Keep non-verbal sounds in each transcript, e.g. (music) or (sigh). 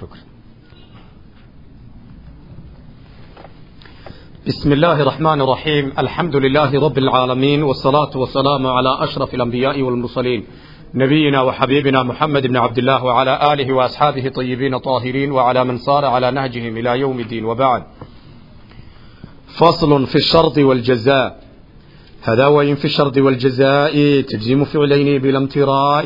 شكرا بسم الله الرحمن الرحيم الحمد لله رب العالمين والصلاة والسلام على أشرف الأنبياء والمرسلين نبينا وحبيبنا محمد بن عبد الله وعلى آله وأصحابه طيبين طاهرين وعلى من صار على نهجهم إلى يوم الدين وبعد فصل في الشرط والجزاء هذا وإن في الشرط والجزاء تجزم فعلين بلا امتراء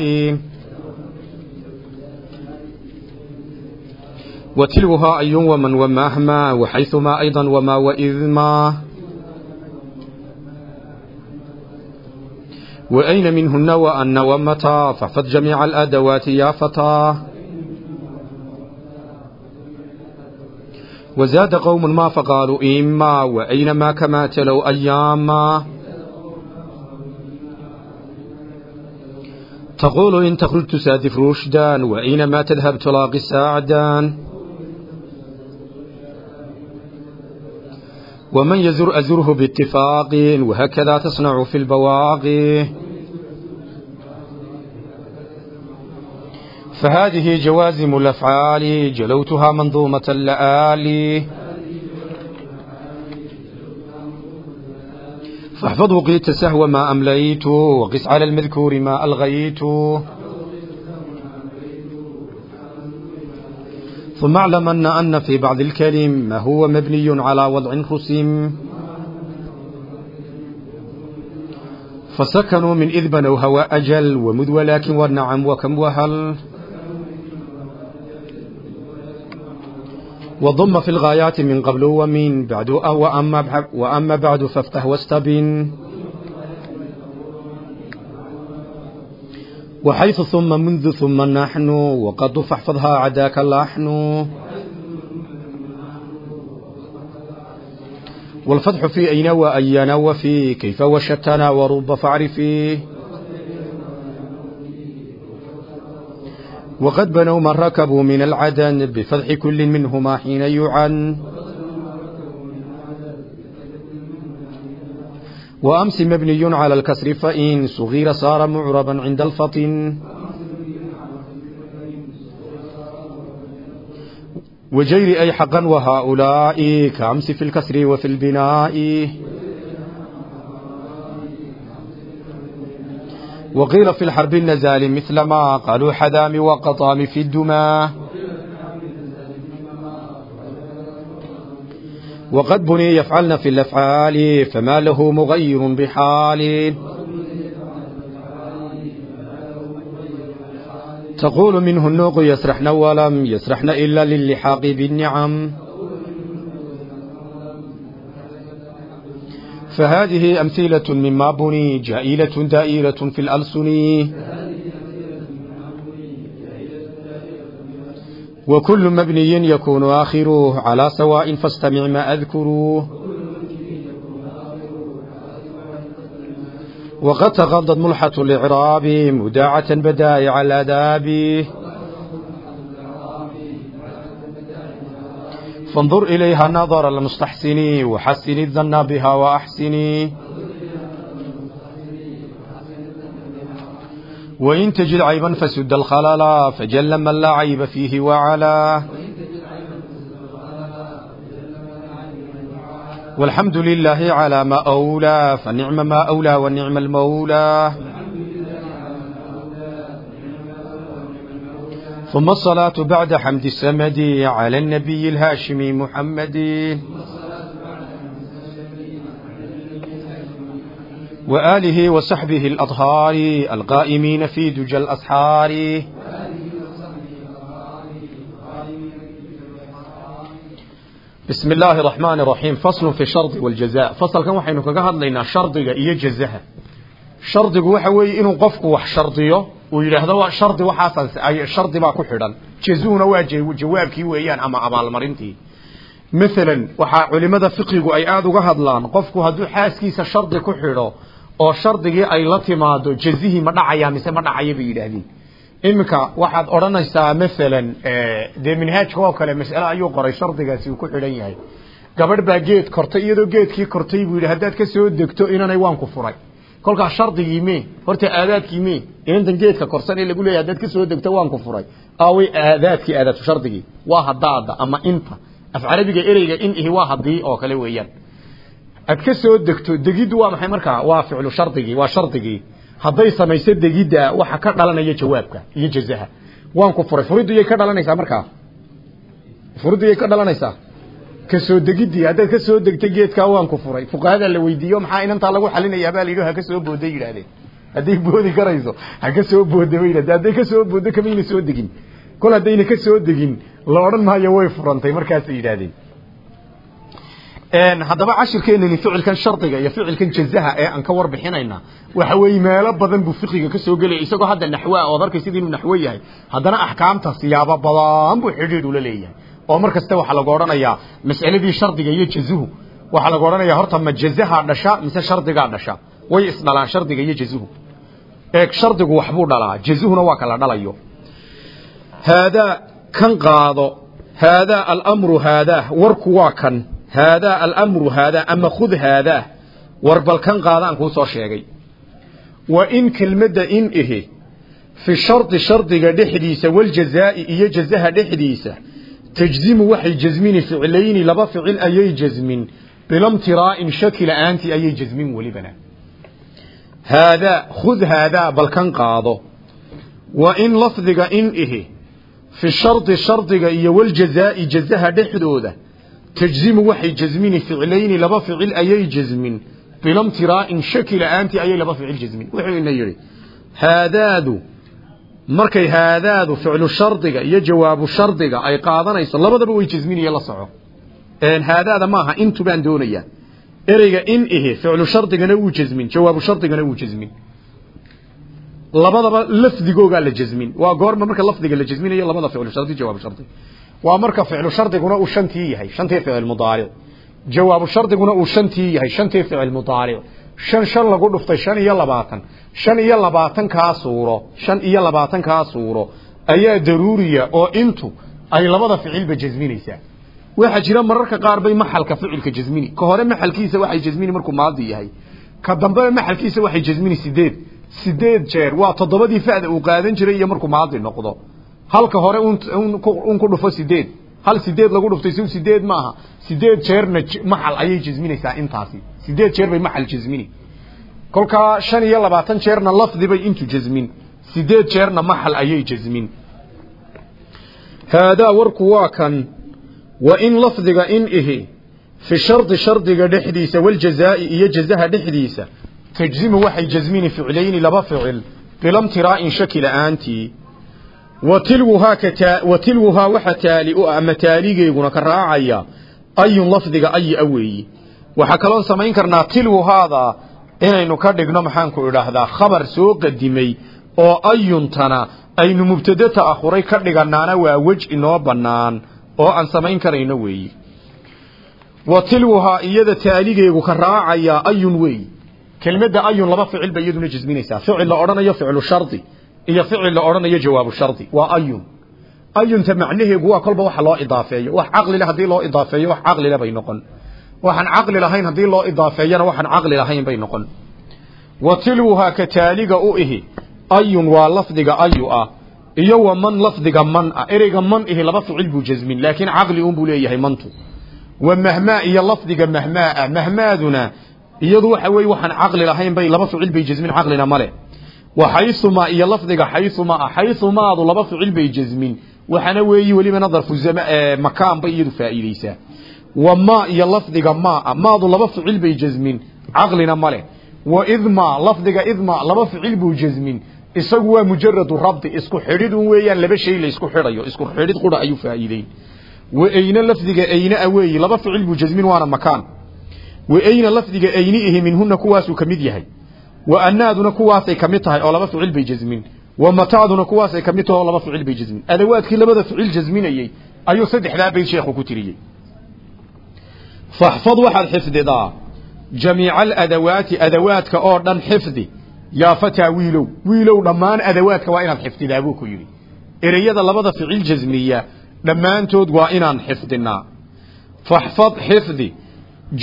وتلوها أي ومن ومهما وحيثما أيضا وما وإذ ما وأين منهن وأن ومتى فاحفظ جميع الأدوات يا فتى وزاد قوم ما فقالوا إما وأينما كما تلوا أياما. تقول إن تخرج تسادف رشدا وأينما تذهب تلاقي ساعدا. ومن يزر أزره باتفاق وهكذا تصنع في البواقي. فهذه جوازم الأفعال جلوتها منظومة اللآلي فاحفظ وقيت سهو ما أمليت وقس على المذكور ما ألغيت. ثم اعلمن أن في بعض الكلم ما هو مبني على وضع خسم فسكنوا من إذ بنوا هوى أجل ومذ ولكن والنعم وكم وهل. وضم في الغايات من قبل ومن بعد وأما, وأما بعد فافتح واستبن. وحيث ثم منذ ثم نحن وقد فاحفظها عداك اللحن والفتح في أين وأين وفي؟ كيف وشتنا ورب فاعرفيه وقد بنوا من ركبوا من العدن بفتح كل منهما حين يعن. وأمس مبني على الكسر فإن صغير صار معربا عند الفطن. وجير أي حقا وهؤلاء كأمس في الكسر وفي البناء. وقيل في الحرب النزال مثل ما قالوا حذام وقطام في الدماء. وقد بني يفعلن في الأفعال فما له مغير بحال. تقول منه النوق يسرحن ولم يسرحن إلا للحاق بالنعم. فهذه أمثلة مما بني جائلة دائرة في الألسن. وكل مبني يكون آخره على سواء فاستمع ما أذكره وقد تغضت ملحة الإعراب مداعة بدائع الأداب. فانظر إليها نظر المستحسن وحسن الظن بها وأحسني وإن تجد عيبا فسد الخلل فجل من لا عيب فيه وعلا. والحمد لله على ما أولى فنعم ما أولى ونعم المولى. ثم الصلاة بعد حمد السمد على النبي الهاشمي محمد. وآله وصحبه الأطهار القائمين في دجى الأسحار بسم الله الرحمن الرحيم فصل في الشرط والجزاء فصل كان وحين كغا هدلينا شرطiga iyo jazaha shardigu waxa weeye inuu qofku wax shardiyo uu yiraahdo waa shardi waxaas ay shardi baa ku xidhan jazuna waa jawaabkii weeyaan ama abaalmarintii مثلا waxa culimada fiqigu ay aad uga hadlaan qofku haduu xaaskiisa shardi ku xidho oo shardigii ay la timaado jazihii ma dhacaya mise ma dhacaya bay yidhaahdeen. Iminka waxaad odhanaysaa maalan eh, dee minhaajka oo kale mas'ale ayuu qoray shardigaasi uu ku xidhan yahay. Gabadh baa geed kortay iyadoo geedkii kortay buu yidhi haddaad ka soo degto inanay waan ku furay. Kolkaas shardigii mee horta aadaadkii mee inantan geedka korsan ee lagu leeyahy haddaad ka soo degto waan ku furay. Aaway aadaadkii aadaatu shardigii. Waa hadaada ama inta. Af carabiga ereyga in ihi waa haddii oo kale weeyaan aad ka soo degto degiddu waa maxay markaa waa ficlu shardigii waa shardigii hadday samayso degidda waxa ka dhalanaya jawaabka iyo jazaha. Waan ku furay. Furiddu yay ka dhalanaysaa markaa furiddu yay ka dhalanaysaa? Ka soo degidii haddaad ka soo degtay geedkaa waan ku furay. Fuqahada la weydiiyo maxaa inantaa lagu xalinayaa baa la yidhi ha ka soo booday yidhahdeen. Hadday boodi karayso ha ka soo booda bay yidhahdeen. Hadday ka soo booddo kamayna soo degin. Kol haddayna ka soo degin la odhan maayo way furantay markaasay yidhaahdeen haddaba cashirkeenani ficilkan shardiga iyo ficilkan jazaha ee aan ka warbixinayna waxa weeye meelo badan buu fiqiga ka soo gelaya isagoo hadda naxwaa ood arkay sidii inuu naxwo yahay haddana axkaamta siyaabo badan buu xidhiidh ula leeyahay. Oo mar kasta waxaa lagu odhanayaa mas'aladii shardiga iyo jazuhu. Waxaa lagu odhanayaa horta ma jazahaa dhasha mise shardigaa dhasha? Way isdhalaan shardiga iyo jazuhu. Eeg shardigu waxbuu dhalaa jazuhuna waa kala dhalayo. Haadaa kan qaado haadaa alamru haadaa warku waa kan haadaa alamru haadaa ama khud haadaa war bal kan qaadaan kuu soo sheegay. Wa in kelmadda in ihi fi shardi shardiga dhexdiisa waljazaa'i iyo jazaha dhexdiisa tajzimu waxay jasmini ficlayni laba ficil ayay jasmin bilamtiraa'in shaki la'aantii ayay jasmin welibana. Haadaa khud haadaa bal kan qaado. Wa in lafdiga in ihi fi shardi shardiga iyo waljazaa'i jazaha dhexdooda tajzimu waxay jasmini ficlayni laba ficil ayay jasmin bilamtiraa'in shaki la'aantii ayay laba ficil jasmin wuxuu ina yidhi haadaadu markay haadaadu ficlu shardiga iyo jawaabu shardiga ay qaadanayso labadaba way jasminiye la soco. Haadaada maaha intu baan doonayaa. Ereyga in ihi ficlu shardigana wuu jasmin jawaabu shardigana wuu jasmin labadaba lafdigoogaa la jasmin waa goorma marka lafdiga la jasminayo labada ficlu shardi jawaabu shardi waa marka ficlu shardiguna uu shantii yahay shantii ficil mudaaric jawaabu shardiguna uu shantii yahay shantii ficil mudaaric shan shan lagu dhuftay shan iyo labaatan. Shan iyo labaatan kaa suuro shan iyo labaatan kaa suuro. Ayaa daruuriya oo intu ay labada ficilba jasminaysaa. Waxaa jira mararka qaar bay maxalka ficilka jasmini. Ka hore maxalkiisa waxay jasmini markuu maadi yahay. Ka dambeba maxalkiisa waxay jasmini sideed. Sideed jeer. Waa toddobadii fa'da uu qaadan jiray iyo markuu maadi noqdo halka hore un ku dhufo sideed. Hal sideed lagu dhuftay si sideed maaha sideed jeerna maxal ayay jasminaysaa intaasi. Sideed jeer bay maxal jasmini kolkaa shan iyo labaatan jeerna lafdi intu jasmin sideed jeerna maxal ayay jasmin haadaa warku waa kan wa in lafdiga in ihi fi shardi shardiga dhexdiisa waljazaa'i iyo jazaha dhexdiisa tajzimu waxay jasmini ficlayni laba ficil bilamtiraa'in shaki la'aantii wa tilwuhaa waxa taali u ah ama taaligeeguna ka raacaya ayun lafdiga ayi a weeyi. Waxaa kaloon samayn karnaa tilwuhaada inaynu ka dhigno maxaanku idhaahdaa khabar soo qadimay oo ayuntana aynu mubtade ta'akhuray ka dhiganaana waa wej inoo bannaan oo aan samayn karayno weeyi. Wa tilwuhaa iyada taaligeegu ka raacaya ayun weeyi. Kelmadda ayun laba ficil bay iyaduna jasminaysaa ficil la odhanayo ficlu shardi iyo ficil la odhanayo jawaabu shardi. Waa ayun. Ayunta macnaheegu waa kolba waxa loo idaafeeyo. Wax caqlile haddii loo idaafeeyo wax caqlile bay noqon. Waxaan caqli lahayn haddii loo idaafeeyana waxaan caqli lahayn bay noqon. Wa tilwuhaa ka taaliga u ihi ayun waa lafdiga ayu ah iyo wa man lafdiga man ah. Ereyga man ihi laba ficil buu jasmin laakiin caqli un buu leeyahay mantu. Wa mahmaa iyo lafdiga mahmaa ah mahmaaduna iyadu waxa weeye waxaan caqli lahayn bay laba ficil bay jasmin caqlina male wa xayumaa iyo lafdiga xayumaa ah xayumaadu laba ficil bay jasmin waxaana weeyi welibana darfu makaan bay iyadu faa'iideysaa wa ma iyo lafdiga maa maadu laba ficil bay jasmin caqlina male wa idma lafdiga idma laba ficil buu jasmin isagu waa mujaradu rabdi isku xidhid un weeyaan laba shay la xidhayo. Isku xidhid qura ayuu faa'iideyn wa ayna lafdiga ayna weeyi laba ficil buu jasmin waana makaan wa ayna lafdiga ayni ihi minhuna kuwaasuu ka mid yahay wa anaaduna kuwaasay ka mid tahay oo laba ficil bay jasmin wa mataaduna kuwaasay ka mid tahay oo laba ficil bay jasmin adawaadkii labada ficil jasminayey ayuu saddexdaa bayd sheekhu ku tiriyey. Faxfad waxaad xifdidaa. Jamiica aladawaati adawaadka oo dhan xifdi. Yaa fataa wiilow. Wiilow dhammaan adawaadka waa inaad xifdidaa buu ku yidhi. Ereyada labada ficil jasmiya dhammaantood waa inaan xifdinaa. Faxfad xifdi.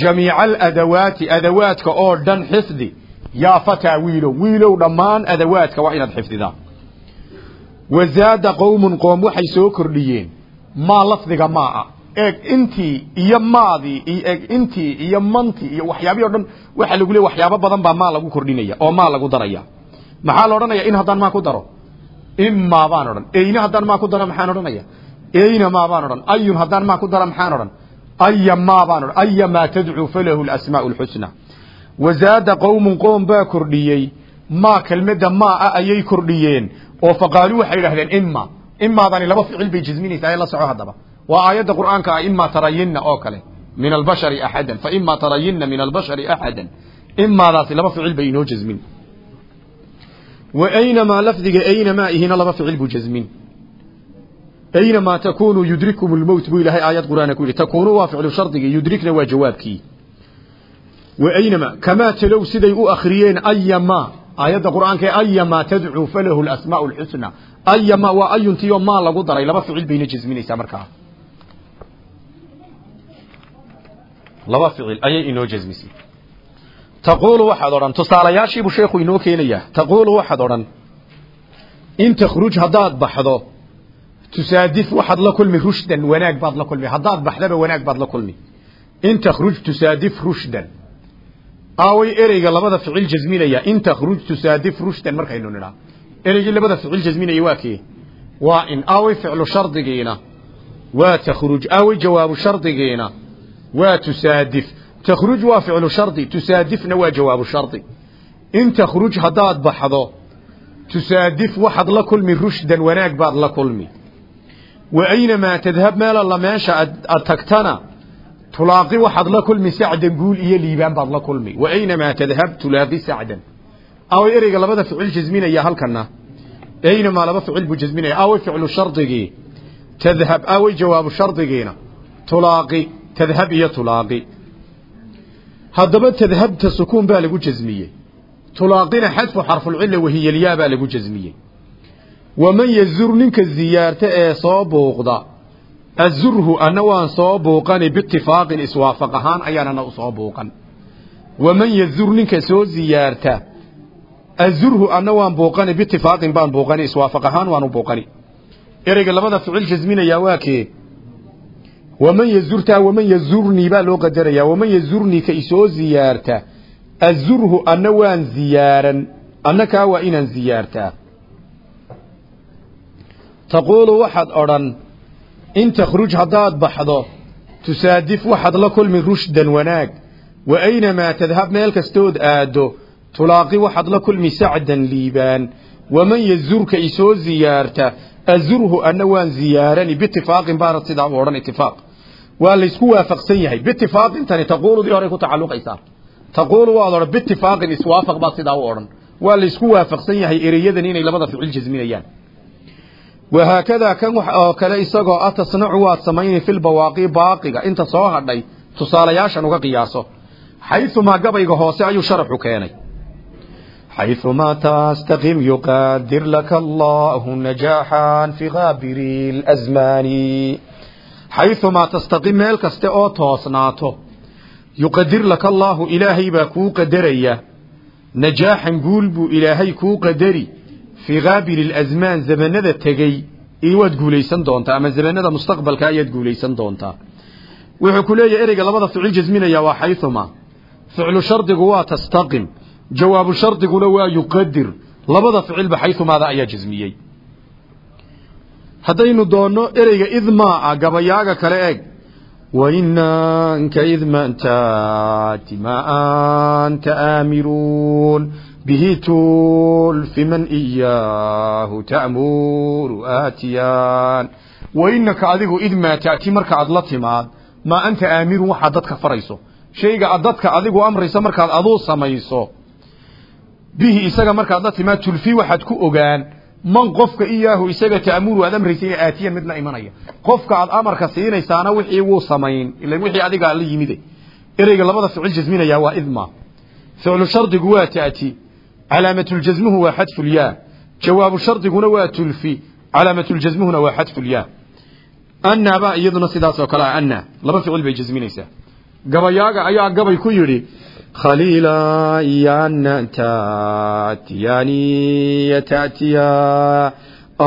Jamiica aladawaati adawaadka oo dhan xifdi yaa fataa wiilow wiilow dhammaan adawaadka waa inaad xifdidaa. Wazaada qowmun qoom waxay soo kordhiyeen. Maa lafdiga maa eeg intii iyo maadii iyo eeg intii iyo mantii iyo waxyaabihi o dhan waxaa lagu leey waxyaabo badan baa maa lagu kordhinaya oo maa lagu daraya. Maxaa la odhanaya? In haddaan maa ku daro. Imaa baan odhan. Eyne haddaan maa ku daro maxaan odhanaya? Eyna maa baan odhan. Ayun haddaan maa ku daro maxaan odhan? Aya maa baan odhan. Aya maa tadcuu falahu lasmaau lxusna wazaada qowmun qoom baa kordhiyey maa kelmadda maa a ayay kordhiyeen oo faqaaluu waxay idhahdeen ima imaadani laba ficil bay jisminaysaa ee la soco haddaba waa aayadda qur'aanka ah ima tarayinna oo kale min albashari axadan faima tarayinna min albashari axadan imaadaasi laba ficil bay inoo jasmin wa aynamaa lafdiga aynamaa ihina laba ficil buu jasmin aynamaa takunuu yudrikum lmowt buu ilahay aayad qur'aana ku yidhi takunuu waa ficlu shardigii yudrikna waa jawaabkii aynamaa kamaa talow siday u akhriyeen ayamaa aayadda qur'aanka ee ayamaa tadcuu falahu lasmaau lxusna ayamaa waa ayuntiyo maa lagu daray laba ficil bayna jasminaysaa markaa laba ficil ayay inoo jasmisay taquulu waxaad odhan tusaalayaashiibuu sheekhu inoo keenayaa taquulu waxaad odhan in takhruj haddaad baxdo tusaadif waxaad la kulmi rushdan wanaag baad la kulmi haddaad baxdaba wanaag baad la kulmi in takhruj tusaadif rushdan aaway ereyga labada ficil jasminaya in takhruj tusaadif rushdan markaynu nidhaa ereygii labada ficil jasminaya waa kee waa in aaway ficlu shardigiina waa takhruj aaway jawaabu shardigiina waa tusaadif. Takhruj waa ficlu shardi tusaadifna waa jawaabu shardi. In takhruj haddaad baxdo tusaadif waxaad la kulmi rushdan wanaag baad la kulmi. Wa aynamaa tadhab meel alla meesha aad tagtana tulaaqi waxaad la kulmi sacdan guul iyo liibaan baad la kulmi wa aynamaa tadhab tulaaqi sacdan away ereyga labada ficil jasminaya halkana aynamaa laba ficil buu jasminaya away ficlu shardigii tadhab away jawaabu shardigiina tulaaqi tadhab iyo tulaaqi haddaba tadhabta sukuun baa lagu jasmiyey tulaaqina xadfu xarfulcilla wahiyalyaa baa lagu jasmiyey waman yazur ninka ziyaarta ee soo buuqda azurhu anna waan soo buuqani biitifaaqin iswaafaq ahaan ayaanana u soo buuqan waman yazur ninka soo ziyaarta azurhu anna waan buuqani biitifaaqin baan buuqani iswaafaq ahaan waan u buuqani ereyga labada ficil jasminayaa waa kee waman yazurtaa waman yazurnii baa loo qadarayaa waman yazurnii ka isoo ziyaarta azurhu anna waan ziyaaran anna kaa waa inaan ziyaartaa taquulu waxaad odhan in takhruj haddaad baxdo tusaadif waxaad la kulmi rushdan wanaag wa aynamaa tadhab meel kastood aaddo tulaaqi waxaad la kulmi sacdan liibaan waman yazurka isoo ziyaarta azurhu anna waan ziyaarani biitifaaqin baanad sidaa u odhan itifaaq waa laysku waafaqsan yahay biitifaaqintani taquuludii horey ku tacalluqaysaa taquulu waad odhan biitifaaqin iswaafaq baad sidaa u odhan waa laysku waafaqsan yahay ereyadan inay labada ficil jasminayaan wahaakadaa kan wax oo kale isagoo ah tasnacu waad samaynay filbawaaqi baaqiga. Inta soo hadhay tusaalayaashan uga qiyaaso. Xayumaa gabayga hoose ayuu sharaxu keenay. Xayumaa tastaqim yuqaadir laka allahu najaaxan fi kaabiri lazmaani xayumaa tastaqim meel kaste oo toosnaato. Yuqadir laka allaahu ilaahay baa kuu qadaraya. Najaaxan guul buu ilaahay kuu qadari fii kaabiri lazmaan zamanada tegey waad guulaysan doontaa ama zamanada mustaqbalka ayaad guulaysan doontaa wuxuu ku leeyahay ereyga labada ficil jasminaya waa xayumaa ficlu shardigu waa tastaqim jawaabu shardiguna waa yuqadir labada ficilba xayumaada ayaa jasmiyey haddaynu doonno ereyga idmaa gabayaaga kale eeg wainanka idmantati ma anta aamiruun bihi tulfi man iyaahu ta'muru aatiyaan wainaka adigu idmaa taati marka aad la timaad maa anta aamirun waxaad dadka farayso shayga aad dadka adigu amrayso markaad aduu samayso bihi isaga markaad la timaad tulfi waxaad ku ogaan man qofka iyaahu isaga ta'muru aad amraysa ina aatiyan mid la imanaya qofka aad amarka siinaysaana wixii wuu samayn ilan wixii adigaa la yimide ereyga labada ficil jasminaya calaamatljasmuhu waa xadfulyaa jawaabu shardiguna waa tulfi. Calaamatljasmuhuna waa xadfulyaa annaabaa iyaduna sidaas oo kale ah anna. Laba ficil bay jasminaysaa gabayaaga ayaa gabay ku yidhi khaliila yana taatiyani yataatiya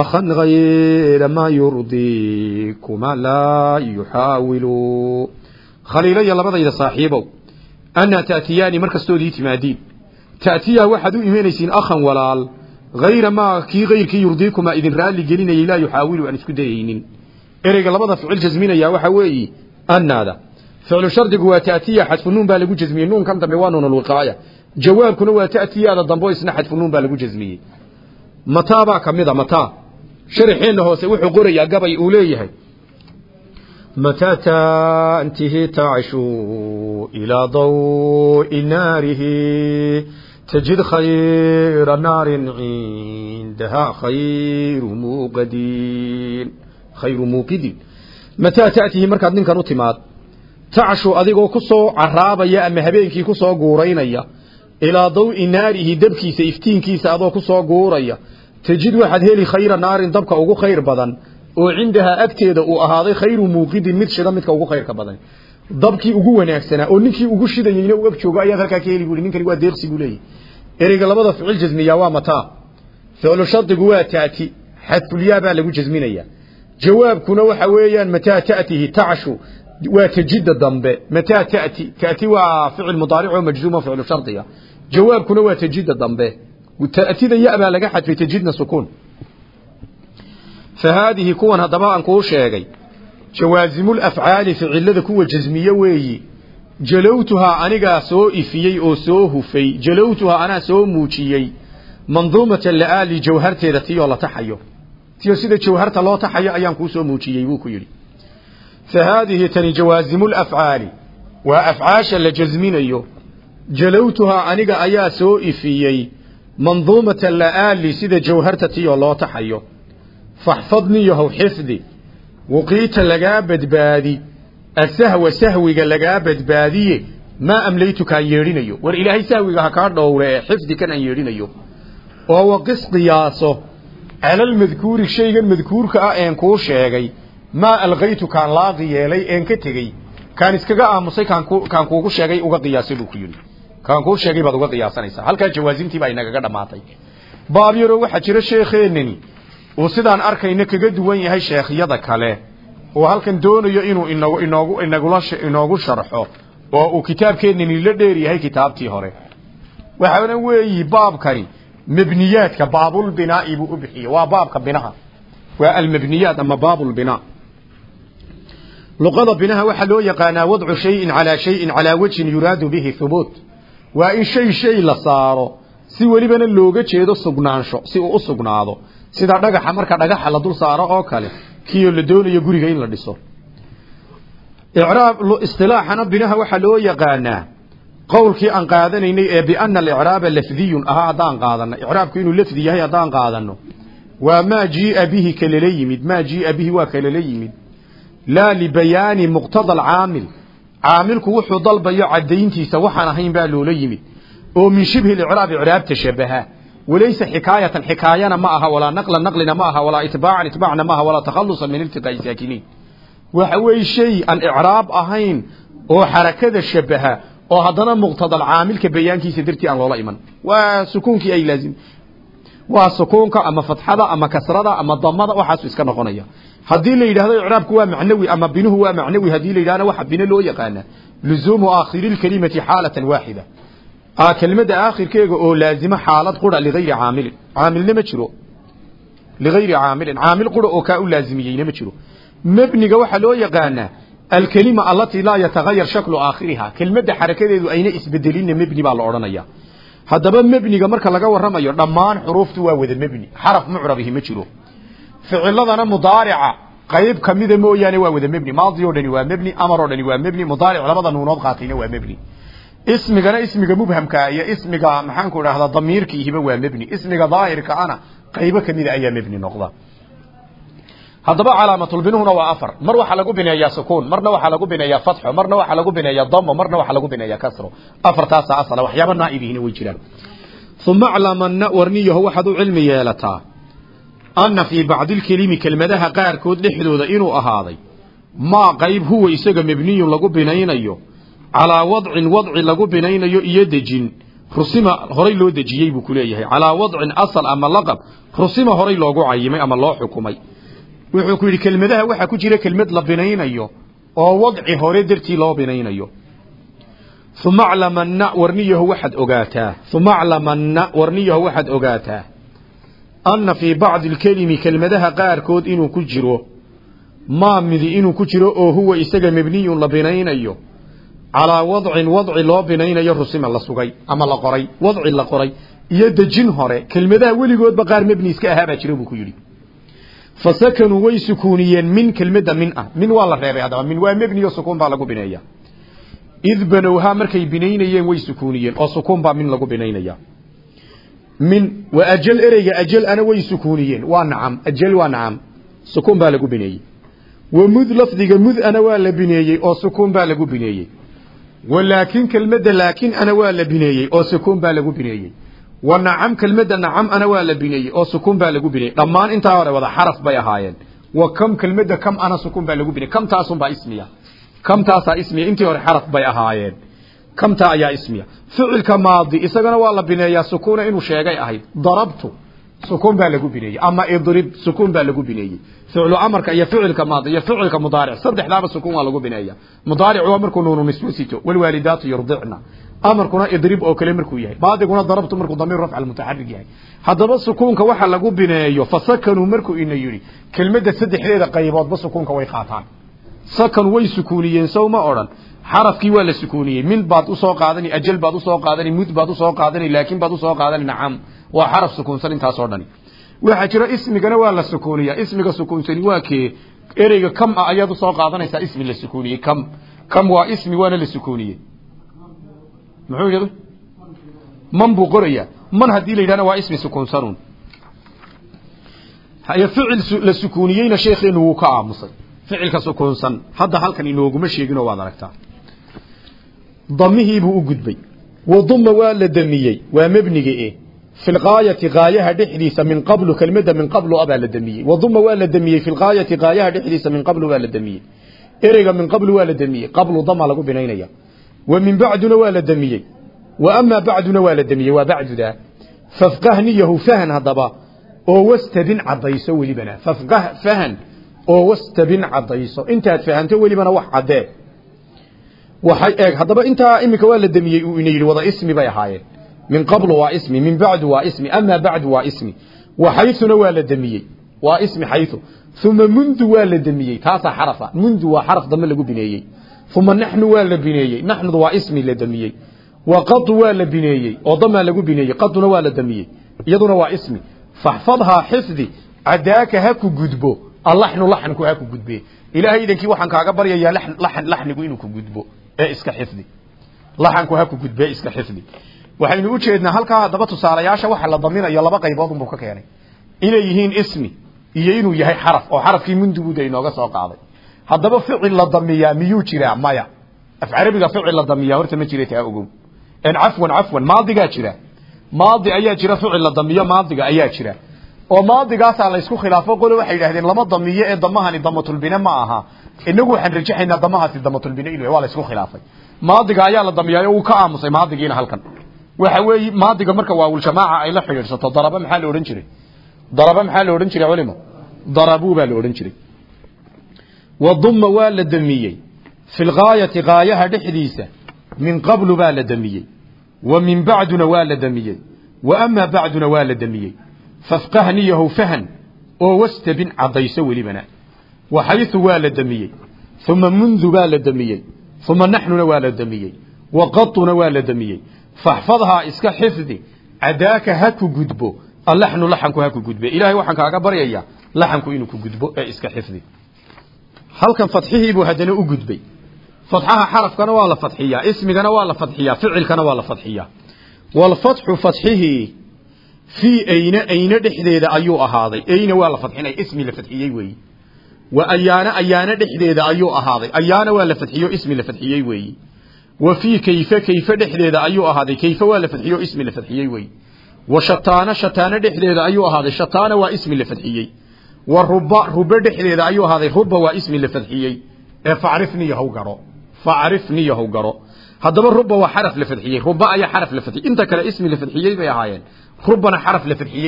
akhan hayra maa yurdi kuma laa yuxaawilu khaliilaya labadayda saaxiibow anna taatiyaani mar kastoodii timaadiin تمادين تأتيا واحد إيمانيسين أخا ولال غير ما كي غير كي يرضيكما إذن رالي قلنا لا يحاول أن يسكدين إريق لبدا فعل جزمين يا وحوي أن هذا فعل شرط هو تأتيا حذف النون بالغو جزمين نون كم تبوانون الوقاية جواب كنا هو تأتيا هذا الضنبو يسنى حذف النون بالغو جزمين متى با كمدا متى شرحين هوسه وحو قريا قبي أوليه متى تنتهي تعش إلى ضوء ناره تجد خير نار عندها خير موقدين خير موقدين متى تأتيه مركز ننكا نتماد تعشو أذيقو كسو عرابيا أما هبينكي كسو قورينيا إلى ضوء ناره دبكي سيفتين كيس أذو كسو قوريا تجد واحد هيلي خير نار دبك أوغو خير بدن وعندها أكتيدا وأهاضي خير موقد مد شدا مدك أوغو خير كبدن dabkii ugu wanaagsanaa oo ninkii ugu shidayeyna uu ag joogo ayaa halkaa ka heli buuri ninkani waa deeqsi buu leeyahy ereyga labada ficil jasmiya waa mataa ficlu shardigu waa taati xadfulyaa baa lagu jasminaya jawaabkuna waxa weeyaan mataa taatihi tacashu waa tajidda dambe. Mataa taati taati waa ficil mudaaric oo majzuuma ficlu shardiga. Jawaabkuna waa tajidda dambe. Taatida ya baa laga xadfay tajidna sukuun fa kuwan haddaba aan kuu sheegay. Jawaazimulafcaali ficilada kuwa jasmiye weeyi jalowtuhaa anigaa soo ifiyey oo soo hufay jalowtuhaa anaa soo muujiyey manduumata la'aali jawharteeda tiyoo la taxayo. Tiyo sida jawharta loo taxayo ayaan kuu soo muujiyey buu ku yidhi. Fa haadihi tani jawaasimu lafcaali waa afcaasha la jasminayo. Jalowtuhaa aniga ayaa soo ifiyey manduumata la'aali sida jawharta tiyoo loo taxayo. Faxfadniyahow xifdi wuqiita lagaa badbaadi asahwa sahwiga lagaa badbaadiye maa amlaytukaan yeedhinayo war ilaahay sahwiga ha kaa dhowre ee xifdi kan aan yeedhinayo oo waqis qiyaaso calalmadkuuri shaygan madkuurka ah een kuu sheegay maa alqaytu kaan laaqi yeelay een ka tegey. Kaan iskaga aamusay kaan kuugu sheegay uga qiyaaso buu ku yidhi. Kaan kuu sheegay baad uga qiyaasanaysaa halkaa jawaasimtiibaa inagaga dhammaatay baabyaroo waxaa jira sheekheenani uu sidaan arkayna kaga duwan yahay sheekhyada kale oo halkan doonayo inuu inoogu inoogu sharxo oo uu kitaabkeenani la dheer yahay kitaabtii hore. Waxaana weeyi baabkani mabniyaadka baabul binaa'i buu u bixiyey waa baabka binaha. Waa almabniyaat ama baabul binaa. Luqada binaha waxaa loo yaqaanaa wadcu shayin calaa shayin calaa wajhin yuraadu bihi hubuut waa in shay shay la saaro si welibana looga jeedo sugnaansho si uu u sugnaado. Sida dhagaxa marka dhagaxa la dul saaro oo kale kiyo la doonayo guriga in la dhiso. Icraab istilaaxana binaha waxaa loo yaqaanaa. Qowlkii aan qaadanaynay ee biana alicraaba lafdiyun ahaa haddaan qaadano icraabku inuu lafdi yahay haddaan qaadano waa maa jii'a bihi kalala yimid maa jii'a bihi waa kalala yimid. Laa libayaani muqtada alcaamil caamilku wuxuu dalbayo caddayntiisa waxaan ahayn baa loola yimid. Oo min shibhi licraab icraabta shabaha walaysa xikaayatan xikaayana ma aha walaa naqlan naqlina ma aha walaa itbaacan itbaacna ma aha walaa takhalusan min iltiqaa'i saakiniin waxa weeye shay aan icraab ahayn oo xarakada shabaha oo haddana muqtadal caamilka bayaankiisa dartii aan loola iman waa sukuunkii ay laazim waa sukuunka ama fatxada ama kasrada ama damada waxaasu iska noqonaya haddii la yidhahdo icraabku waa macnawi ama binuhu waa macnawi haddii la yidhahdo waxa bine kelimada aakhirkeega oo laazima xaalad qura ligayri caamilin caamilna ma jiro ligayri caamilin caamil qura oo kaa u laazimiyeyna ma jiro mebniga waxaa loo yaqaanaa alkelima alatii laa yatagayar shaklu aakhiriha kelmadda xarakadeedu ayna isbedelinna mebni baa la odhanaya haddaba mebniga marka laga warramayo dhammaan xuruuftu waa wada mebni xaraf mucrabihi ma jiro ficiladana mudaarica qayb kamida mooyaane waa wada mebni maadi oo dhani waa mebni amar oo dhani waa mebni mudaaric labada nuunood qaatayna waa mebni ismigana ismiga mubhamka iyo ismiga maxaanku idhahdaa damiirkiihiba waa mebni ismiga daahirka ana qaybo kamida ayaa mebni noqda. Haddaba calaamatulbinuhuna waa afar. Mar waxaa lagu bineeyaa sukuun marna waxaa lagu bineeyaa fatxo marna waxaa lagu bineeyaa damo marna waxaa lagu bineeyaa kasro. Afartaasa asala waxyaaba naa'ibihina way jiraan. Uma aclamanna warniyaho waxaad u cilmi yeelataa anna fii bacdi lkelimi kelmadaha qaarkood dhexdooda inuu ahaaday maa qayb huwa isaga mebniyun lagu binaynayo calaa wadcin wadci lagu binaynayo iyo dejin. Rusima horay loo dejiyey buu ku leeyahay. Calaa wadcin asal ama laqab rusima horay loogu cayimay ama loo xukumay. Wuxuu ku yidhi kelmadaha waxaa ku jira kelmad la binaynayo oo wadci hore dartii loo binaynayo. Uma aclamanna warniyaho waxaad ogaataa. Uma aclamanna warniyaho waxaad ogaataa. Anna fii bacdi alkelimi kelmadaha qaarkood inuu ku jiro. Maa midi inuu ku jiro oo huwa isaga mebniyun la binaynayo calaa wadcin wadci loo binaynayo rusima la sugay ama la qoray. Wadci la qoray. Iyo dejin hore kelmadaha weligoodba qaar mebni iska ahaa baa jira buu ku yidhi. Fa way sukuuniyeen min kelmadda min ah. Min waa la reebay haddaba. Min waa mebniyo sukuun baa lagu bineeya id banowhaa markay binaynayeen way sukuuniyeen oo sukuun baa min lagu binaynaya min wa ajal ereyga ajal ana way sukuuniyeen. Waa nacam ajal waa nacam. Sukuun baa lagu bineeyey. Wa mud lafdiga mud ana waa la bineeyey oo sukuun baa lagu bineeyey walaakin kelmadda laakin ana waa la bineeyey oo sukuun baa lagu bineeyey wa nacam kelmadda nacam ana waa la bineeyey oo sukuun baa lagu bineeyey dhammaan intaa hore wada xaraf bay ahaayeen wa kam kelmadda kam ana sukuun baa lagu bineeyey kamtaasunbaa ismiya kamtaasaa ismiya intii hore xaraf bay ahaayeen kamtaa ayaa ismiya ficilka maadi isagana waa la bineeyaa sukuuna inuu sheegay ahayd darabtu sukuun baa lagu bineeyey ama idrib sukuun baa lagu bineeyey. Ficlu amarka iyo ficilka maadi iyo ficilka mudaaric saddexdaaba sukuun waa lagu bineeya mudaaric waa markuu nuunu nisbo walwaalidaatu yurdicna amarkuna idrib oo kale markuu yahay. Baadiguna darabtu markuu damiir rafca mutaxarig yahay. Haddaba sukuunka waxa lagu bineeyo fasakanuu markuu ina yidhi kelmadda saddexdeeda qayboodba sukuunka way qaataan. Sakan way sukuuniyeen sow ma odhan. Xarafkii waa la sukuuniyey min baad u soo qaadani ajal baad u soo qaadani mud baad u soo qaadani laakin baad u soo qaadani nacam waa xaraf sukuunsan intaasoo dhani. Waxaa jira ismigana waa la sukuuniyaa. Ismiga sukuunsani waa kee? Ereyga kam ah ayaad u soo qaadanaysaa ismi la sukuuniyey kam. Kam waa ismi waana la sukuuniyey. Muxuu yidhahda man buu qorayaa. Man haddii la yidhahna waa ismi sukuunsanuun. Haye ficil la sukuuniyeyna sheekheenu wuu ka aamusay. Ficilka sukuunsan hadda halkan inooguma sheeginoo waad aragtaa. Damihiibuu u gudbay. Waduma waa la damiyey. Waa mebniga e lgaayati gaayaha dhexdiisa min qablu kelmadda min qablu abaa la damiyey waduma waa la damiyey fi lgaayati gaayaha dhexdiisa min qablu waa la damiyey ereyga min qablu waa la damiyey qablu dama lagu binaynaya wa min bacduna waa la damiyey wa amaa bacduna waa la damiyey waa bacduda fafqahniyahu fahan haddaba oo wastabin caddayso welibana fafqah fahan oo wastabin caddayso intaad fahanto welibana wax caddee waxay eeg haddaba intaa iminka waa la damiyey uu ina yidhi wada ismi bay ahaayeen min qablu waa ismi min bacdu waa ismi amaa bacdu waa ismi. Wa xayuna waa la damiyey waa ismi xayu uma mundu waa la damiyey taasaa xarafa. Mundu waa xaraf dambe lagu bineeyey. Uma naxnu waa la bineeyey. Naxnudu waa ismi la damiyey wa qadu waa la bineeyey. Oo damaa lagu waxaynu u jeednaa halkaa haddaba tusaalayaasha waxa la daminayo laba qaybood unbuu ka keenay. Inay yihiin ismi iyo inuu yahay xaraf oo xarafkii munduguda inooga soo qaaday. Haddaba ficil la damiyaa miyuu jiraa? Maya. Af carabiga ficil la damiyaa horta ma jira taa ogow. En cafwan cafwan maadigaa jira. Maadi ayaa jira ficil la damiyo maadiga ayaa jira. Oo maadigaasaa laysku khilaafo qole waxay yidhahdeen lama damiyo ee damahani damatulbine ma aha. Inagu waxaan rajaxaynaa damahaasi damatulbine yahay waa laysku khilaafay. Maadiga ayaa la damiyaayo uu ka aamusay maadigiina halkan waxa weeye maadiga marka waawuljamaaca ay la xidhiidhsato daraba maxaa la odhan jiray? Daraba maxaa la odhan jiray culimo? Darabuu baa la odhan jiray. Waduma waa la damiyey. Fi lgaayati gaayaha dhexdiisa min qablu baa la damiyey. Wa min bacduna waa la damiyey. Wa amaa bacduna waa la damiyey. Fafqahniyahu fahan oo wastabin caddayso welibana. Wa xayu waa la damiyey. Uma mundu baa la damiyey. Uma naxnuna waa la damiyey. Wa qaduna waa la damiyey faxfadhaa iska xifdi cadaaka ha ku gudbo allaxnu laxanku ha ku gudbe. Ilahay waxaan kaaga baryayaa laxanku inuu ku gudbo ee iska xifdi. Halkan fadxihiibuu haddana u gudbay. Fadxaha xarafkana waa la fadxiyaa ismigana waa la fadxiyaa ficilkana waa la fadxiyaa walfatxu fadxihii fii ayne ayne dhexdeeda ayuu ahaaday. Ayne waa la fadxinay ismi la fadxiyey weeyi. Wa ayaana ayaana dhexdeeda ayuu ahaaday. Ayaana waa la fadxiyo ismi la fadxiyey weeyi fii kayfe kayfe dhexdeeda ayuu ahaaday. Kayfe waa la fadxiyo ismi la fadxiyey weeyi wa shataana shataana dhexdeeda ayuu ahaaday. Shataana waa ismi la fadxiyey. Wa ruba rube dhexdeeda ayuu ahaaday. Ruba waa ismi la fadxiyey. Ee facrifniyo haw garo. Facrif niyahow garo. Haddaba ruba waa xaraf la fadxiyey. Ruba ayaa xaraf la fadxiyey. Inta kale ismi la fadxiyey bay ahaayeen.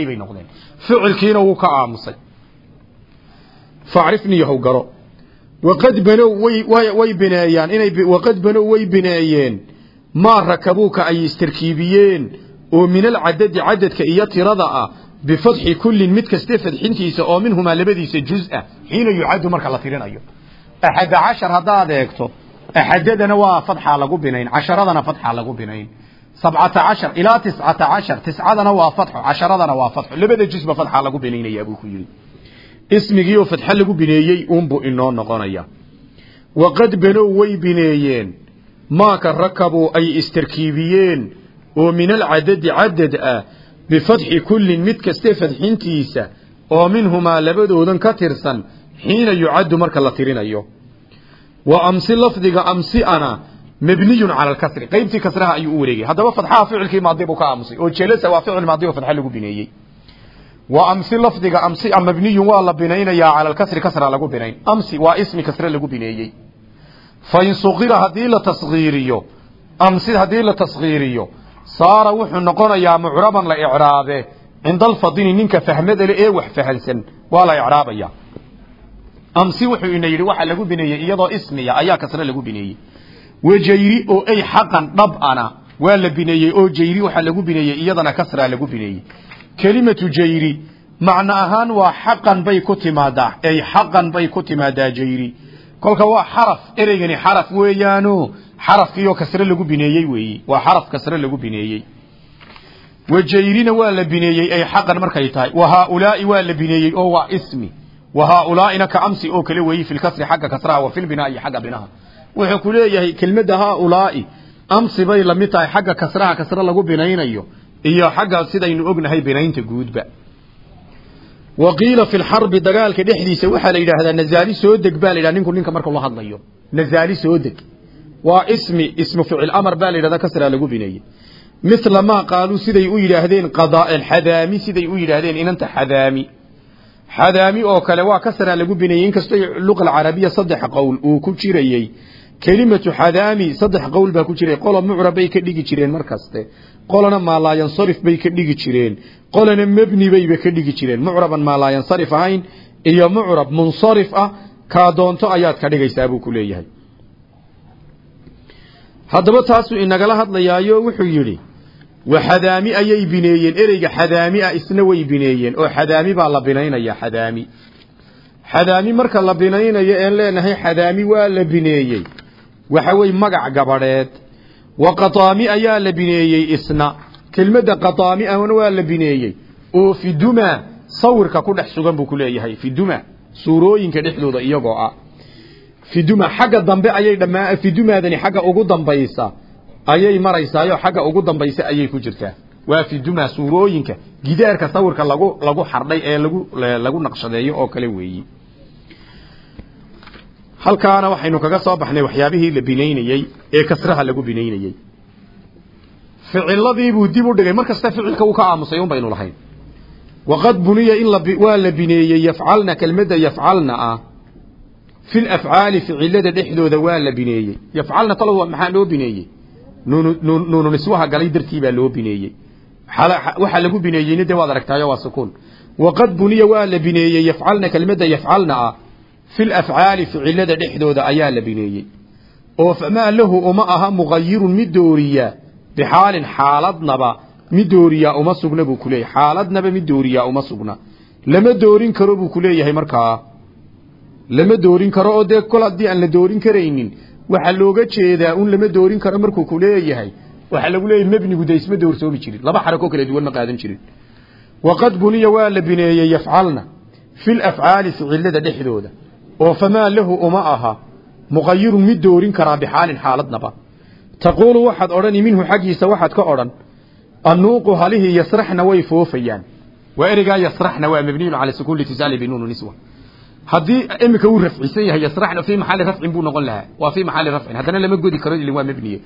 Bay noqdeen. Ficilkiina ka aamusay. Facrif niyahow garo waqad banow way bineeyaan inay waqad banow way bineeyeen maa rakabuuka ay istarkiibiyeen oo min alcadadi cadadka iyo tirada ah bifadxi kullin mid kaste fadxintiisa oo minhumaa labadiisa juz-a xiina marka la tirinayo axada cashar haddaad eegto axadadana waa fadxaa lagu binayn casharadana fadxaa lagu binayn sabcata cashar ilaa tiscata cashar tiscadana waa fadxo casharadana waa fadxo labada jusba fadxaa lagu binaynayaa buu ku yidhi ismigii oo fadxa lagu bineeyey uunbuu inoo noqonaya. Waqad banow way bineeyeen. Maaka rakabuu ay istarkiibiyeen. Oo min alcadadi cadad ah bifadxi kullin mid kaste fadxintiisa oo minhumaa labadoodan ka tirsan xiina yucaddu marka la tirinayo. Wa amsi lafdiga amsiana mabniyun cala alkasri qaybtii kasraha ayuu u wareegay. Haddaba fadxaha ficilkii maadi buu ka aamusay oo jelasa waa ficil maadi oo fadxa lagu bineeyey wa amsi lafdiga amsia mabniyun waa la binaynayaa cala alkasri kasra lagu binayn. Amsi waa ismi kasre lagu bineeyey. Fain suqira haddii la tasgiiriyo amsi haddii la tasgiiriyo saara wuxuu noqonayaa mucraban la icraabe. Cinda alfadini ninka fahmada le ee wax fahansan waa la icraabaya. Amsi wuxuu ina yidhi waxa lagu bineeyey iyadoo ismiya ayaa kasre lagu bineeyey. Wajayri oo ay xaqan dhabana waa la bineeyey oo jayri waxaa lagu bineeyey iyadana kasraa lagu bineeyey kelimatu jayri macno ahaan waa xaqan bay ku timaadaa ay xaqan bay ku timaadaa jayri. Kolka waa xaraf ereygani xaraf weeyaano xarafkiioo kasre lagu bineeyey weeyi waa xaraf kasre lagu bineeyey. Wajayrina waa la bineeyey ay xaqan markay tahay. Wa haaulaai waa la bineeyey oo waa ismi. Wa haaulaaina ka amsi oo kale weeyi fi lkasri xagga kasraha wa filbinaa'i xagga binaha wuxuu ku leeyahay kelmadda haaulaai amsi bay la mid tahay xagga kasraha kasre lagu binaynayo iyo xagga sidaynu ognahay binaynta guudba. Wa qiila fi lxarbi dagaalka dhexdiisa waxaa la yidhaahdaa nazaali soo deg baa la yidhahda ninku ninka marka la hadlayo. Nazaali soo deg. Waa ismi ismu ficil amar baa la yidhahda kasraa lagu bineeyey. Mithla maa qaaluu siday u yidhaahdeen qadaa xadaami siday u yidhaahdeen inanta xadaami. Xadaami oo kale waa kasraa lagu bineeyey inkastoo luqa alcarabiya saddex qowl uu ku jirayey. Kelimatu xadaami saddex qowl baa ku jiray qola mucrab ka dhigi jireen mar kaste qolana maalaayansarif bay ka dhigi jireen. Qolana mebni bayba ka dhigi jireen. Mucraban maalaayansarif ahayn iyo mucrab munsarif ah kaa doonto ayaad ka dhigaysaa buu ku leeyahay. Haddaba taasuu inagala hadlayaayo wuxuu yidhi wa xadaami ayay bineeyeen ereyga xadaami ah isna way bineeyeen. Oo xadaami baa la binaynaya xadaami. Xadaami marka la binaynayo een leenahay xadaami waa la bineeyey. Waxa weye magac gabadheed wa qataami ayaa la bineeyey isna. Kelmadda qataami ahna waa la bineeyey. Oo fiduma sawirka ku dhex sugan buu ku leeyahay. Fiduma suurooyinka dhexdooda iyagoo ah. Fiduma xagga dambe ayay dhammaa fidumaadani xagga ugu dambaysa ayay maraysaayo xagga ugu dambaysa ayay ku jirtaa. Waa fiduma suurooyinka gidaarka sawirka lagu lagu xardhay ee lagu lagu naqshadeeyo oo kale weeyi halkaana waxaynu kaga soo baxnay waxyaabihii la binaynayey ee kasraha lagu binaynayey ficiladiibuu dib u dhigay. Mar kasta ficilka uu ka aamusay un baynu lahayn. Waqad buniya in waa la bineeyey yafcalna kelmadda yafcalna ah. Fi lafcaali ficilada dhexdooda waa la bineeyey. Yafcalna talo maxaa loo bineeyey? Nuunu niswaha galay dartii baa loo bineeyey. Waxaa lagu bineeyeyna de waad aragtaayo waa sukuun waqad buniya waa la bineeyey yafcalna kelmadda yafcalna ah fi lafcaali ficilada dhexdooda ayaa la bineeyey. oo famaa lahu uma aha muqayirun mid dooriya bixaalin xaaladnaba mid dooriyaa uma sugna buu kuleeyahay xaaladnaba mid dooriyaa uma sugna. Lama doorin karo buu kuleeyahay markaa. Lama doorin karo oo dee kol haddii aan la doorin karaynin waxaa looga jeedaa un lama doorin karo markuu kuleeyahay waxaa lagu leeyahay mebnigu de isma doorsoomi jirin. Laba xarako kala duwan ma qaadan jirin. Waqad buniya waa la bineeyey yafcalna fi lafcaali ficilada dhexdooda oo famaa lahu uma aha. Muqayirun mid doorin karaa bixaalin xaaladnaba. Taquulu waxaad odhani minhu xaggiisa waxaad ka odhan annuuqu halihii yasraxna way foofayaan. Waa ereygaa yasraxna waa mabniyun cala sukuun litisaali binuunu niswa. Haddii iminka uu rafcisan yahay yasraxna fii maxalli rafcin buu noqon lahaa. Waa fii maxalli rafcin. Haddana lama godi karo ilin waa mabniye.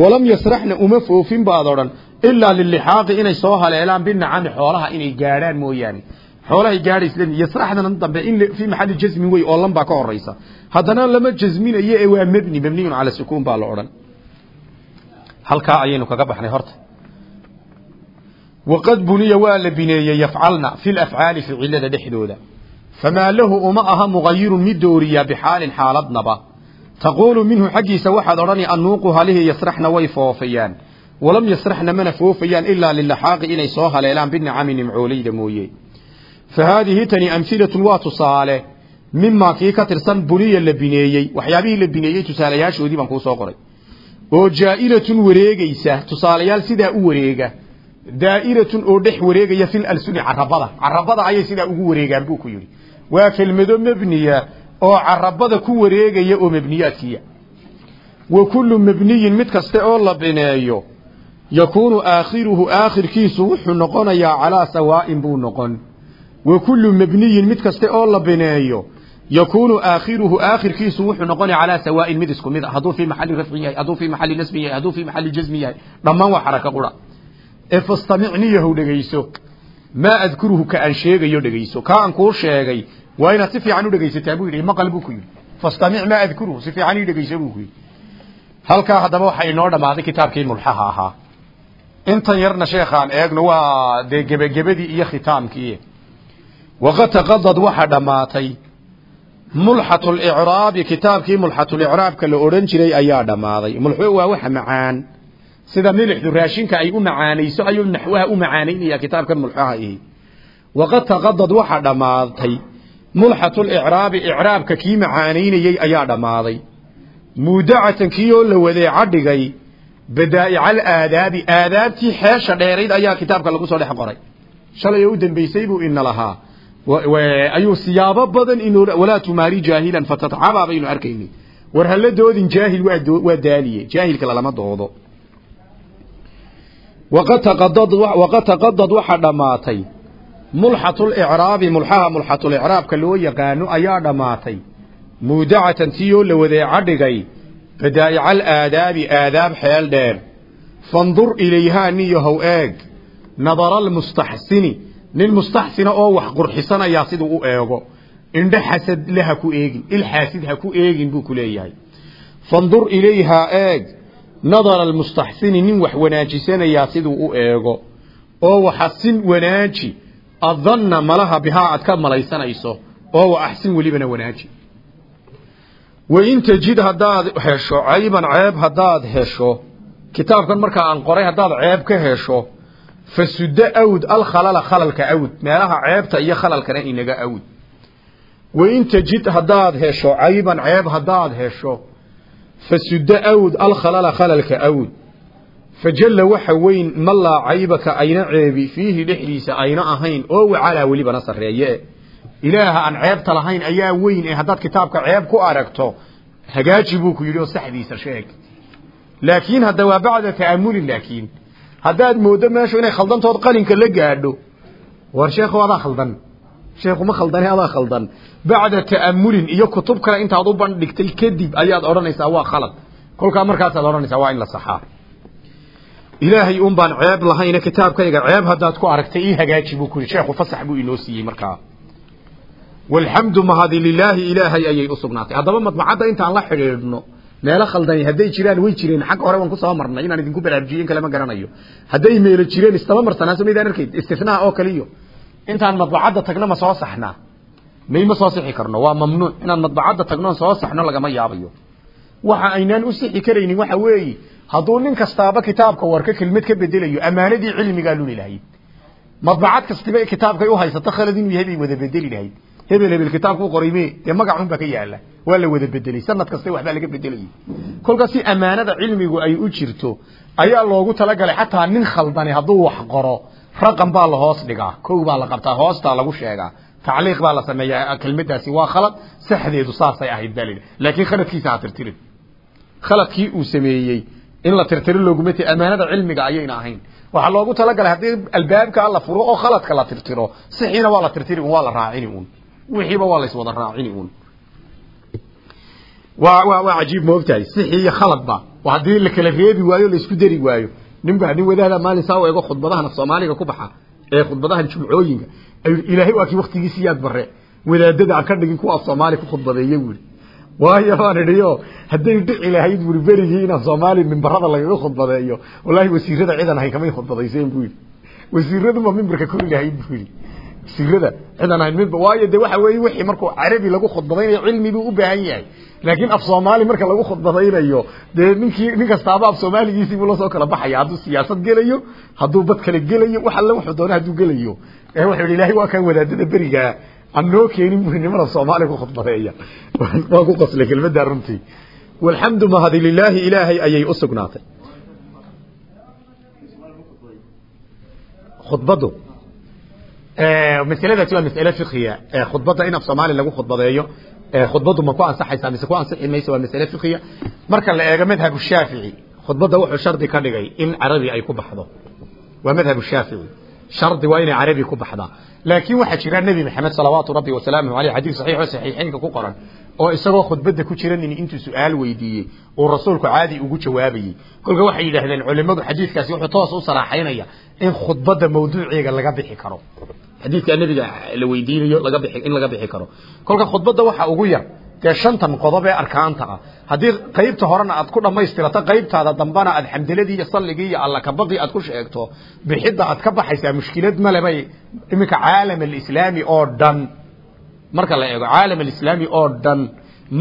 Walam yasraxna uma foofin baad odhan ilaa lilixaaqi inay soo haleelaan binacami xoolaha inay gaadhaan mooyaane xoolahay gaadhayslen yasraxdana dambe in fii maxalli jasmin wey oo lan baa ka horaysa haddana lama jasminayo ee waa mebni mebniyun cala sukuun baa la odhan. Halkaa ayaynu kaga baxnay horta. Waqad buniya waa la bineeyey yafcalna fi lafcaali ficilada dhexdooda. Famaa lahu uma aha mugayirun mid dooriya bixaalin xaaladnaba. Taquulu minhu xaggiisa waxaad odhani annuuqu halihii yasraxna way foofayaan. Walam yasraxna mana foofayaan ilaa lilaxaaqi inay soo haleelaan binicami nimcooleyda mooye fa haadihi tani amhilatun waa tusaale mimaa kii ka tirsan buniya la bineeyey waxyaabihii la bineeyey tusaalayaashoodii baan kuu soo qoray oo jaa'ilatun wareegaysa tusaalayaal sidaa u wareega daa'iratun oo dhex wareegaya fil alsuni carabada carabada ayay sidaa ugu wareegaan buu ku yidhi waa kelmado mebniya oo carabada ku wareegaya oo mebniyaadkiya wa kullu mebniyin mid la bineeyo yakuunu aakhiruhu aakhirkiisu wuxuu noqonayaa calaa sawaa'in buu noqon wa kullu mebniyin mid kaste oo la bineeyo yakuunu aakhiruhu aakhirkiisu wuxuu noqonaya calaa sawaa'in mid isku mid a hadduu fii maxalli rafcin yahay hadduu fii maxalli nasbin yahay hadduu fii maxalli jasmin yahay dhammaan waa xaraka qura. Ee fastamicniyahu dhegayso maa adkuruhu ka aan sheegayo dhegayso ka aan kuu sheegay waa inaad si fiican u dhegaysataa buu yidhi maqal buu waqad taqadad waxaa dhammaatay mulxatulicraabi kitaabkii mulxatulicraabka la odhan jiray ayaa dhammaaday mulxu waa waxa macaan sida milixdu raashinka ay u macaanayso ayuu naxwaha u macaanaynaya kitaabkan mulxaha ihi waqad taqadad waxaa dhammaatay mulxatulicraabi icraabka kii macaanaynayey ayaa dhammaaday muudacatan kii oo la wadeeca dhigay badaa'ica alaadaabi aadaabtii xeesha dheerayd ayaa kitaabka lagu soo dhex qoray shalay oo u dambaysay buu ina lahaa ayuu siyaabo badan inoo walaa tumaari jaahilan fatatcaba baynu arkaynay. War hala doodin jaahil waa daaliye. Jaahilka lalama doodo. Waqad taqadad waxaa dhammaatay mulxatulicraabi mulxaha mulxatulicraabka loo yaqaano ayaa dhammaatay muudacatan tii oo la wadeeca dhigay badaa'ica alaadaabi aadaab xeel dheer. Fandur ilayhaa niyahow eeg. Nadara almustaxsini nin mustaxsina oo wax qurxisanayaa siduu u eego. Indho xasad le ku eegin il xaasid ha ku eegin buu ku leeyahay. Fandur ilayhaa eeg. Nadara almustaxsini nin wax wanaajisanayaa siduu u eego. Oo waxasin wanaaji adanna malaha bihaa aad ka malaysanayso. Oo wa axsin welibana wanaaji. Wain tajid haddaad hesho cayban ceeb haddaad hesho. Kitaabkan markaa aan qoray haddaad ceeb ka hesho fasuddo awd alkhalala khalalka awd meelaha ceebta iyo khalalkana inaga awd wain tajid haddaad hesho cayban ceeb haddaad hesho fasuddo awd alkhalala khalalka awd fajalla waxa weyn ma laa caybaka ayna ceebi fiihi dhexdiisa ayna ahayn oo wacalaa welibana sarreeye ilaaha aan ceebta lahayn ayaa weyn ee haddaad kitaabka ceeb ku aragto hagaaji buu ku yidhi oo saxdiisa sheeg laakiin hadda waa bacda ta'amulin laakiin haddaad mooddo meeshu inay khaldantood qalinka la gaadho. War sheekhu adaa khaldan. Sheekhu ma khaldane adaa khaldan. Bacda ta'amulin iyo kutub kale intaad u bandhigtay kadib ayaad odhanaysaa waa khalad. Kolkaa markaasaad odhanaysaa waa in la saxaa. Ilaahay un baan ceeb lahayne kitaabkayga ceeb haddaad ku aragtay ii hagaaji buu ku yidhi. Sheekhu fasax buu inoo siiyey markaa. Walxamdu mahadi lilaahi ilaahay ayay u sugnaatay. Haddaba madbacadda intaan la xidhiidhno meelo khaldani hadday jiraan way jireen. Xagga hore waan ku soo marnay inaan idinku baraarujiyen kale ma garanayo. Hadday meelo jireen istaba marsanaa so maydaan arkayd istifnaa oo kaliyo. Intaan madbacadda tagno ma soo saxnaa. Mayma soo sixi karno? Waa mamnuuc inaan madbacadda tagnoon soo saxno lagama yaabayo. Waxa aynaan u sixi karaynin waxa weeye hadduu nin kastaaba kitaabka warka kelmad ka bedelayo ammaanadii cilmigaa luli lahayd. Madbacad kastiba kitaabkay u haysato khalad inuu yahay bay wada bedeli lahayd hebel hebel kitaabku qoray me dee magacun baa ka yaalla waa la wada bedelay sanad kasta waxbaa laga bedelayay kolkaas si amaanada cilmigu ay u jirto ayaa loogu talagalay xataa nin khaldani hadduu wax qoro raqam baa la hoos dhigaa kow baa la qabtaa hoostaa lagu sheegaa. Tacliiq baa la sameeyaa kelmadaasi waa khalad saxdeedu saasay ahayd baa layidhi laakiin khaladkiisa ha tirtirin khaladkii uu sameeyey in la tirtiro looguma te amaanada cilmiga ayayna ahayn. Waxaa loogu talagalay haddii albaabka la furo oo khaladka la tirtiro sixiina waa la tirtiri un waa la raacini un wixiiba waa lays wada raacini un waa waa waa cajiib moogtahay. Sixi iyo khaladba haddii la kala reebi waayo la isku dari waayo. Ninba nin wadaada maalin saa u ego khudbadaha naf soomaaliga ku baxa ee khudbadahan jumcooyinka ilaahay waa kii waktigiisii yaad bare wadaadada aan ka dhigin kuwa af soomaali ku khudbadeeya buuri waayo baan idhiyo hadday dhici lahayd buuri berigii inaan soomaali mimbarada lagaga khudbadeeyo. Wallaahi wasiirada cidan ahayn kamay khudbadayseen buu yidhi. Wasiiraduma mimbarka kori lahayd buu yidhi wasiirada cidan ahayn mimbar waayo de waxa weeye wixii markuu carabi lagu khudbadaynayo cilmi buu u baahan yahay. Laakiin af soomaali marka lagu khudbadaynayo dee ninkii nin kastaaba af soomaaligiisii buu la soo kala baxaya. Hadduu siyaasad gelayo hadduu bad kale gelayo wax alle wuxuu doona hadduu gelayo. Wuxuu yidhi ilaahay waa kan wadaadada berigaa aan noo keenin buri nimada soomaaliya ku khudbadeeya (laughs) waa ku qaslay kelmaddaa runtii. Walxamdu mahadi lilaahi ilaahay ayay u sugnaatay. Khudbaddu masaladaasi waa masale fikiya khudbadda in af soomaali lagu khudbadeeyo khudbaddu ma ku ansaxaysaa mise ku ansixi mayso waa masale fikiya marka la eego madhabu shaafici khudbadda wuxuu shardi ka dhigay in carabi ay ku baxdo. Waa madhabu shaafici shardi waa inay carabi ku baxdaa laakiin waxaa jira nebi maxamed salawaatu rabbi wasalaamuhu aleyh xadiis saxiix oo saxiixeynka ku qoran oo isagoo khudbadda ku jira nin intuu su'aal weydiiyey uu rasuulku caadi ugu jawaabayey kolka waxay yidhaahdeen culimadu xadiidkaasi wuxuu toos u saraaxaynaya in khudbadda mawduuceega laga bixi karo. Xadiidkaa nebiga la weydiinayo laga bixi in laga bixi karo. Kolka khudbadda waxa ugu yar dee shantan qodob ee arkaanta ah. Haddii qaybta horena aad ku dhammaystirato qaybtaada dambana aad xamdaladii iyo salligii iyo alla kabaqii aad ku sheegto bixidda aad ka baxaysaa mushkilad male bay iminka caalam alislaami oo dhan. Marka la eego caalam alislaami oo dhan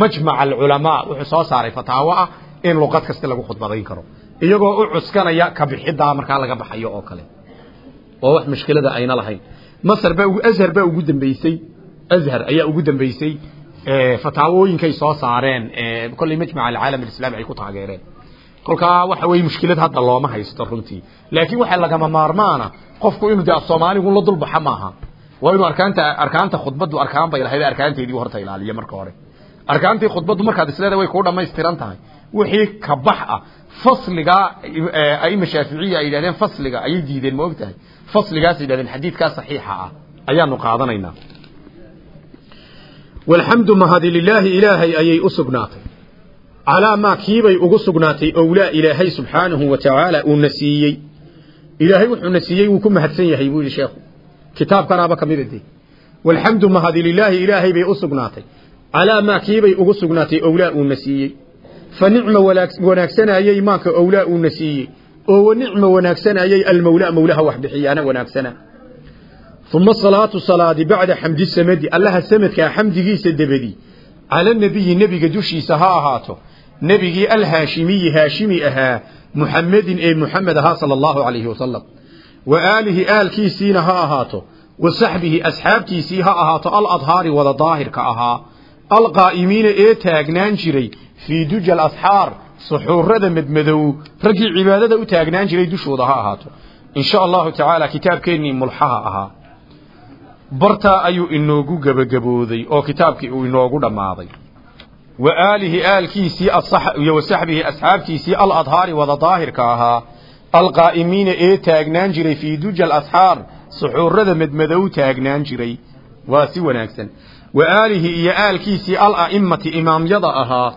majmac alculamaa wuxuu soo saaray fataawo ah in luqad kasta lagu khudbadayn karo. Iyagoo u cuskanaya ka bixiddaa markaa laga baxayo oo kale. Oo wax mushkilada ayna lahayn. Masr baa azhar baa ugu dambeysay. Azhar ayaa ugu dambeysay fataawooyinkay soo saareen kolley majmac alcaalam alislami ay ku taageereen. Kolkaa waxa weeye mushkilad hadda looma haysto runtii. Laakiin waxaa lagama maarmaana qofku inuu de af soomaaligu la dulbaxa maaha. Waa inuu arkaanta arkaanta khudbaddu arkaan bay lahayd arkaanteedii horta ilaaliya marka hore. Arkaantii khudbaddu markaad isleeda way kuu dhammaystiran tahay. Wixii ka bax ah fasliga aima shaaficiya ay yidhahdeen fasliga ayay diideen ma og tahay fasligaas yidhahdeen xadiidkaa saxiixa ah ayaanu qaadanaynaa walxamdu mahadi lilaahi ilaahay ayay u sugnaatay. Calaa maa kiibay ugu sugnaatay owlaa ilaahay subxaanahu wa tacaala uuna siiyey ilaahay wuxuuna siiyey wuu ku mahadsan yahay buu yidhi sheekhu. Kitaabkanaaba ka mida dee. Walxamdu mahadi lilaahi ilaahay bay u sugnaatay. Calaa maa kiibay ugu sugnaatay owlaa uuna siiyey fa nicma wanaagsanayey maanka owlaa uuna siiyey oo wa nicma wanaagsanayey almawlaa mawlaha wax bixiyaana wanaagsana uma salaatu salaadi bacda xamdi samadi allaha samadkaa xamdigiisa debedi cala nebiyi nebiga dushiisa ha ahaato nebigii alhaashimiyi haashimi ahaa muxamedin ee muxamed ahaa sala allahu calayhi wasalam wa aalihi aalkiisiina ha ahaato wa saxbihi asxaabtiisii ha ahaato aladhaari wada daahirka ahaa alqaa'imiina ee taagnaan jiray fii duja alasxaar suxuurada madmadow raggii cibaadada u taagnaan jiray dushooda ha ahaato in sha allahu tacaala kitaabkeennii mulxaha ahaa bartaa ayuu inoogu gebagabooday oo kitaabkii uu inoogu dhammaaday. Wa aalihi aalkiisii iyo wa saxbihi asxaabtiisii aladhaari wada daahirka ahaa alqaa'imiina ee taagnaan jiray fii duja alasxaar suxuurada madmadow taagnaan jiray. Waa si wanaagsan. Wa aalihi iyo aalkiisii ala'immati imaamyada ahaa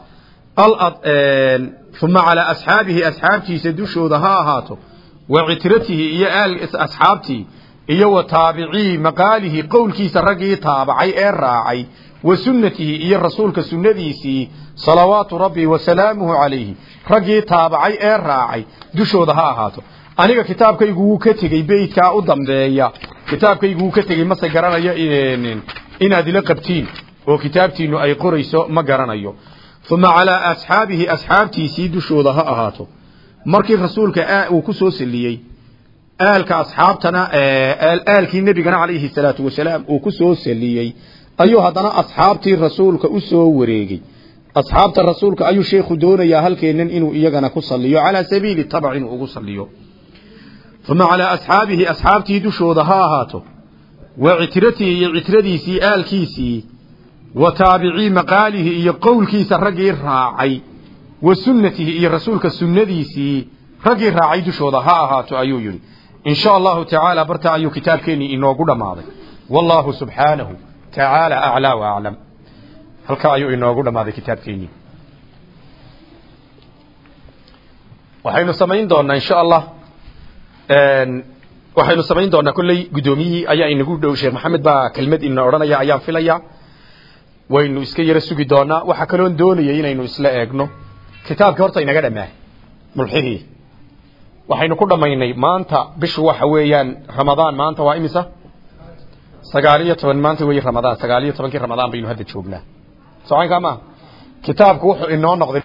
uma calaa asxaabihi asxaabtiisa dushooda ha ahaato. Wa citratihi iyo asxaabtii iyo wa taabicii maqaalihi qowlkiisa raggii taabacay ee raacay wa sunnatihi iyo rasuulka sunnadiisii salawaatu rabbi wa salaamuhu calayhi. Raggii taabacay ee raacay dushooda ha ahaato. Aniga kitaabkaygu wuu ka tegey beydkaa u dambeeya. Kitaabkaygu wuu ka tegey mase garanayo inaad ila qabtiin oo kitaabtiinnu ay qorayso ma garanayo. Uma calaa asxaabihi asxaabtiisii dushooda ha ahaato. Markii rasuulka uu ku soo saliyey aalka asxaabtana aalkii nebigana calayhi salaatu wasalaam uu ku soo saliyey ayuu haddana asxaabtii rasuulka u soo wareegey asxaabta rasuulka ayuu sheekhu doonayaa halkeennan inuu iyagana ku saliyo calaa sabiili tabc inuu ugu saliyo. Uma calaa asxaabihi asxaabtii dushooda ha ahaato. Wa citratihi iyo citradiisii aalkiisii wa taabicii maqaalihi iyo qowlkiisa raggii raacay. Wa sunnatihi iyo rasuulka sunnadiisii raggii raacay dushooda ha ahaato ayuu yidhi in sha allahu tacaala barta ayuu kitaabkeennii inoogu dhammaaday. Wallaahu subxaanahu tacaala aclaa wa aclam halkaa ayuu inoogu dhammaaday kitaabkeennii waxaynu samayn doonaa in sha allah waxaynu samayn doonaa kolley guddoomiyihii ayaa inagu dhow sheekh maxamed baa kelmad ina odhanaya ayaan filaya. Waynu iska yaro sugi doonaa waxaa kaloon doonayay inaynu isla eegno. Kitaabkii horta inaga dhammaa mulxihii waxaynu ku dhammaynay maanta bishu waxa weeyaan ramadaan maanta waa imisa? Sagaal iyo toban maanta weeye ramadaan sagaal iyo tobankii ramadaan baynu hadda joognaa. Socankaa maaha kitaabku wuxuu inoo noqday